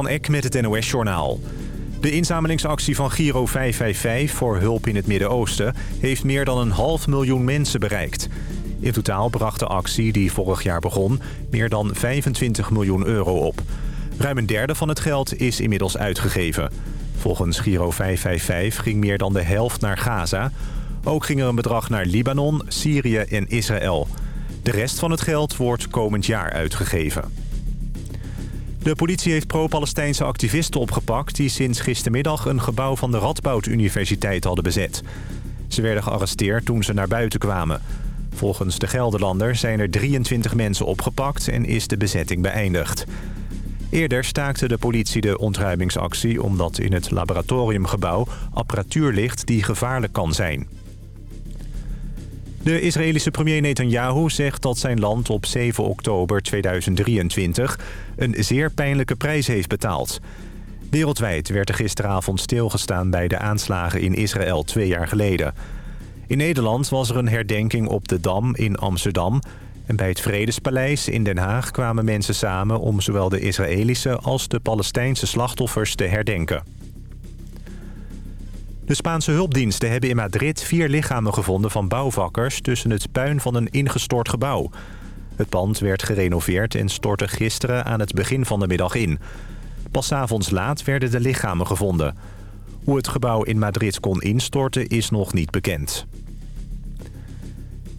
Van Eck met het NOS-journaal. De inzamelingsactie van Giro 555 voor hulp in het Midden-Oosten... heeft meer dan een half miljoen mensen bereikt. In totaal bracht de actie, die vorig jaar begon, meer dan 25 miljoen euro op. Ruim een derde van het geld is inmiddels uitgegeven. Volgens Giro 555 ging meer dan de helft naar Gaza. Ook ging er een bedrag naar Libanon, Syrië en Israël. De rest van het geld wordt komend jaar uitgegeven. De politie heeft pro-Palestijnse activisten opgepakt... die sinds gistermiddag een gebouw van de Radboud Universiteit hadden bezet. Ze werden gearresteerd toen ze naar buiten kwamen. Volgens de Gelderlander zijn er 23 mensen opgepakt... en is de bezetting beëindigd. Eerder staakte de politie de ontruimingsactie... omdat in het laboratoriumgebouw apparatuur ligt die gevaarlijk kan zijn. De Israëlische premier Netanyahu zegt dat zijn land op 7 oktober 2023 een zeer pijnlijke prijs heeft betaald. Wereldwijd werd er gisteravond stilgestaan bij de aanslagen in Israël twee jaar geleden. In Nederland was er een herdenking op de Dam in Amsterdam... en bij het Vredespaleis in Den Haag kwamen mensen samen... om zowel de Israëlische als de Palestijnse slachtoffers te herdenken. De Spaanse hulpdiensten hebben in Madrid vier lichamen gevonden van bouwvakkers... tussen het puin van een ingestort gebouw. Het pand werd gerenoveerd en stortte gisteren aan het begin van de middag in. Pas avonds laat werden de lichamen gevonden. Hoe het gebouw in Madrid kon instorten is nog niet bekend.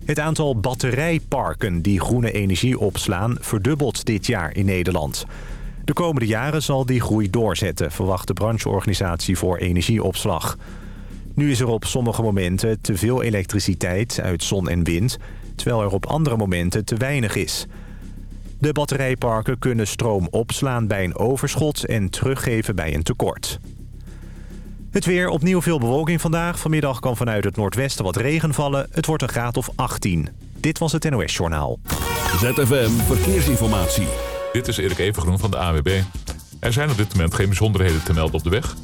Het aantal batterijparken die groene energie opslaan... verdubbelt dit jaar in Nederland. De komende jaren zal die groei doorzetten... verwacht de brancheorganisatie voor energieopslag. Nu is er op sommige momenten te veel elektriciteit uit zon en wind... terwijl er op andere momenten te weinig is. De batterijparken kunnen stroom opslaan bij een overschot... en teruggeven bij een tekort. Het weer, opnieuw veel bewolking vandaag. Vanmiddag kan vanuit het noordwesten wat regen vallen. Het wordt een graad of 18. Dit was het NOS Journaal. ZFM Verkeersinformatie. Dit is Erik Evengroen van de AWB. Er zijn op dit moment geen bijzonderheden te melden op de weg.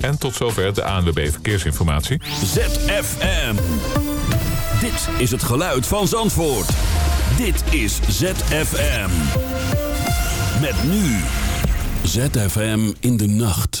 En tot zover de ANWB Verkeersinformatie. ZFM. Dit is het geluid van Zandvoort. Dit is ZFM. Met nu. ZFM in de nacht.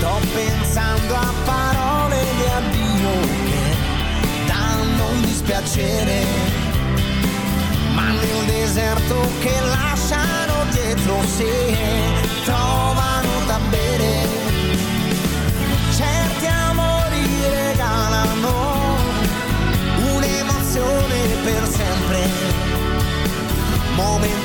Sto pensando a parole di addio che danno un dispiacere, ma nel deserto che lasciano dietro sé trovano da bere. Certi amori regalano un'emozione per sempre, momenti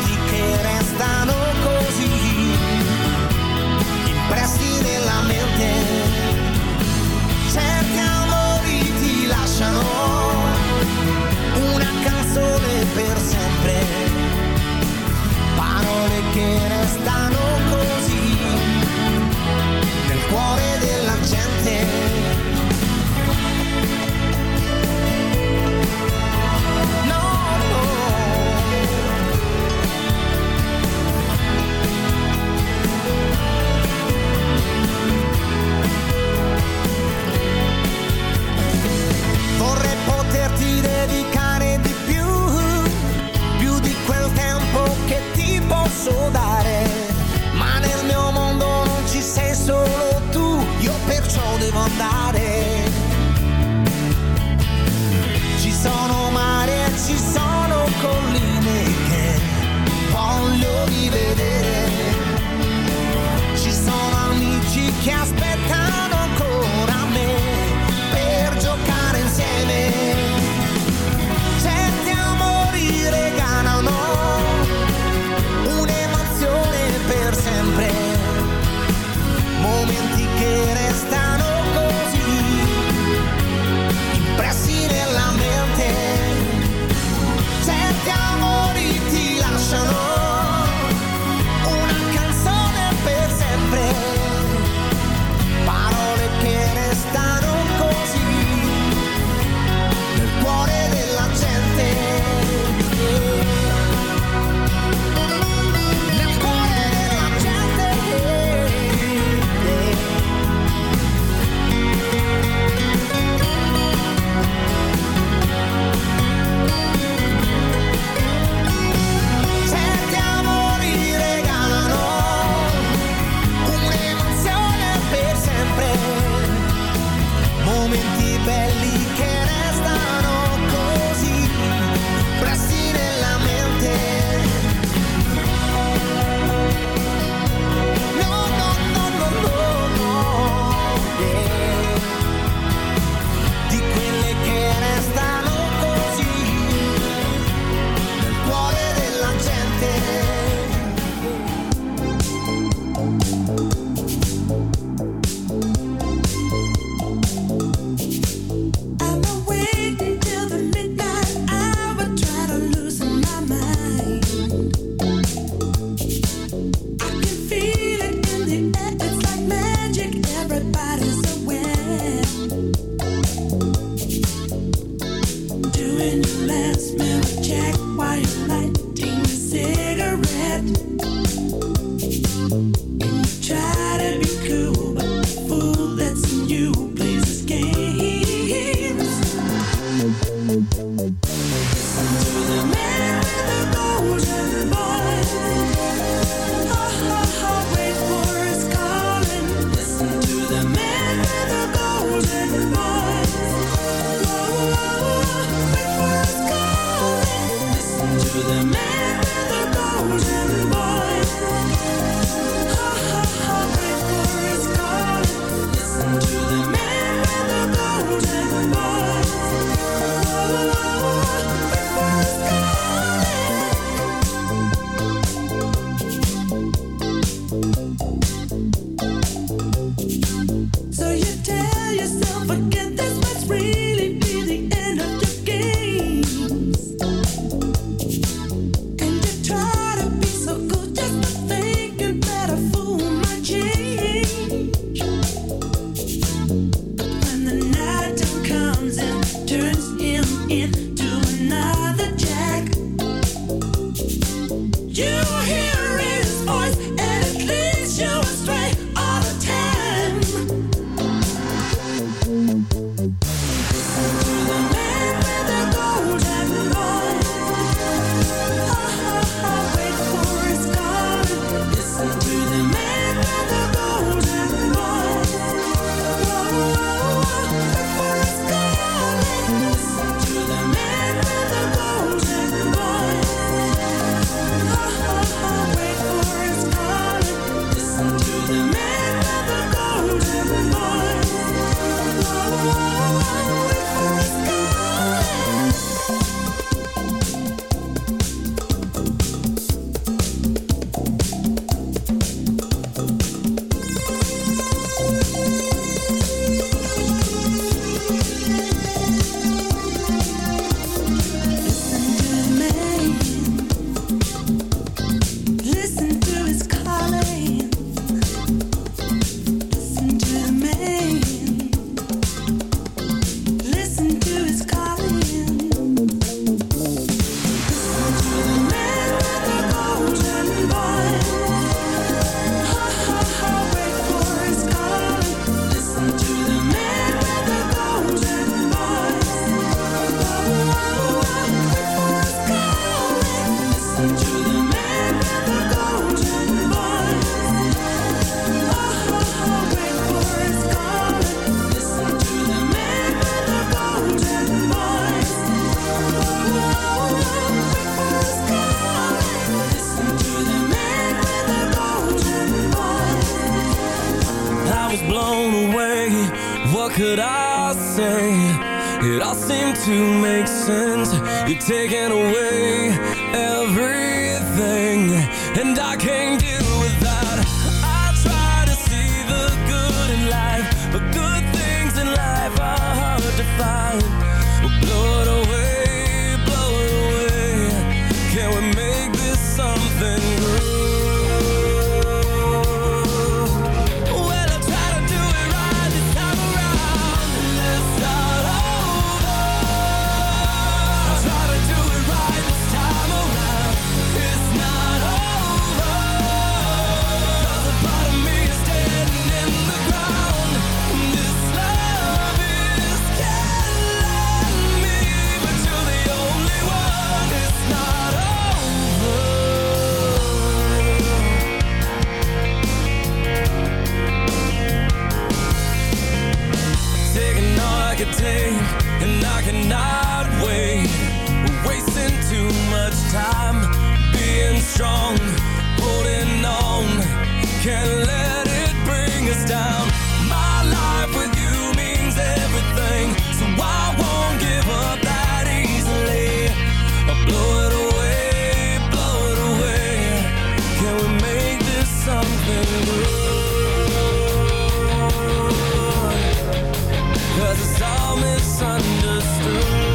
understood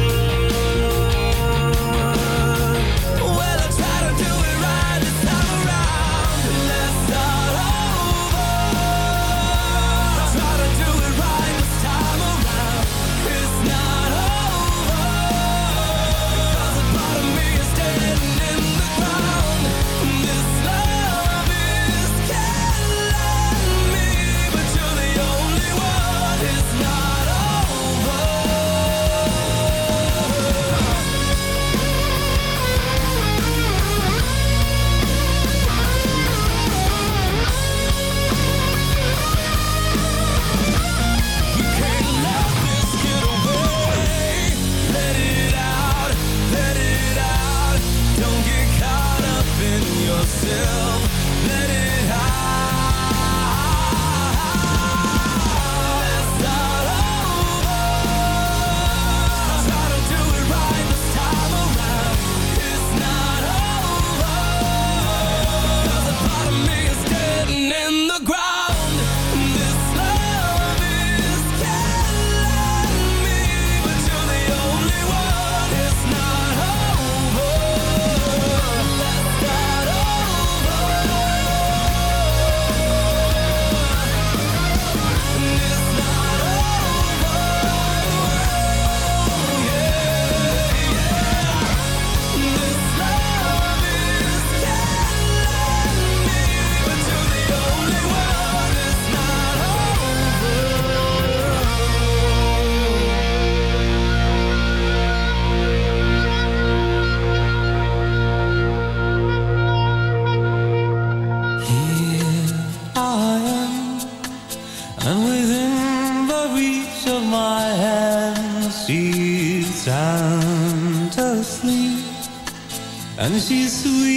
Sometimes she's.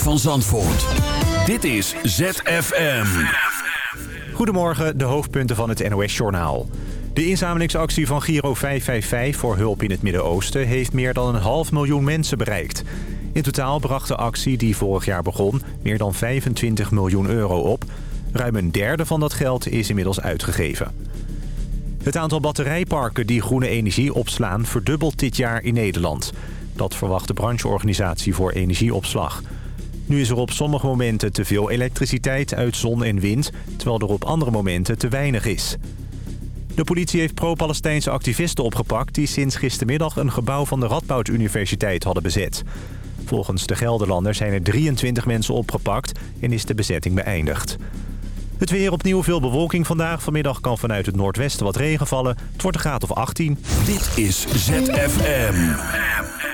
Van Zandvoort. Dit is ZFM. Goedemorgen, de hoofdpunten van het NOS-journaal. De inzamelingsactie van Giro 555 voor hulp in het Midden-Oosten... heeft meer dan een half miljoen mensen bereikt. In totaal bracht de actie die vorig jaar begon meer dan 25 miljoen euro op. Ruim een derde van dat geld is inmiddels uitgegeven. Het aantal batterijparken die groene energie opslaan verdubbelt dit jaar in Nederland. Dat verwacht de brancheorganisatie voor energieopslag. Nu is er op sommige momenten te veel elektriciteit uit zon en wind... terwijl er op andere momenten te weinig is. De politie heeft pro-Palestijnse activisten opgepakt... die sinds gistermiddag een gebouw van de Radboud Universiteit hadden bezet. Volgens de Gelderlander zijn er 23 mensen opgepakt... en is de bezetting beëindigd. Het weer opnieuw veel bewolking vandaag. Vanmiddag kan vanuit het noordwesten wat regen vallen. Het wordt een graad of 18. Dit is ZFM.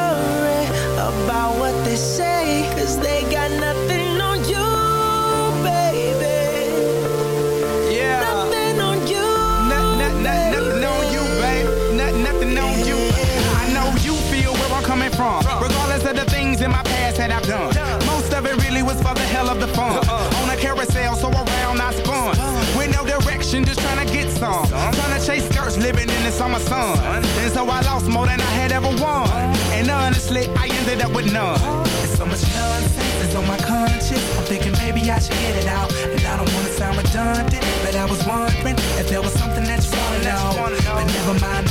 I'm a son. And so I lost more than I had ever won. And honestly, I ended up with none. There's so much nonsense is on my conscience. I'm thinking maybe I should get it out. And I don't wanna sound redundant, but I was wondering if there was something that you wanna know. But never mind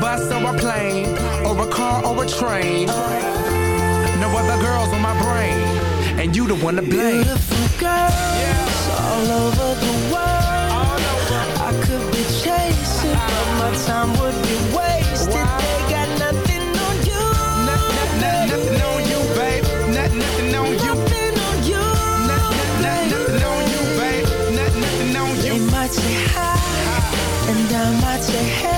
bus or a plane, or a car or a train. No other girls on my brain, and you the one to blame. Beautiful girls yeah. all over the world. Over. I could be chasing, but my time would be wasted. Wow. They got nothing on you. Nothing on you, babe. Nothing on you. Nothing on you. Nothing on you, babe. Nothing on you. Say hi, and I might say hey.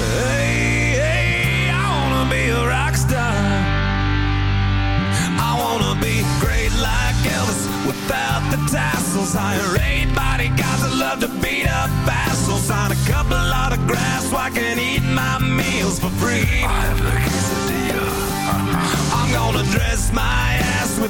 Hey, hey, I wanna be a rock star. I wanna be great like Elvis without the tassels. Hire eight bodyguards that love to beat up assholes. Sign a couple autographs so I can eat my meals for free. I have the quesadilla. I'm gonna dress my ass with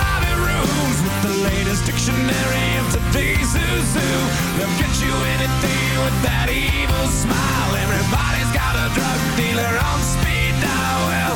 latest dictionary of today's who. They'll get you anything with that evil smile. Everybody's got a drug dealer on speed dial. Well,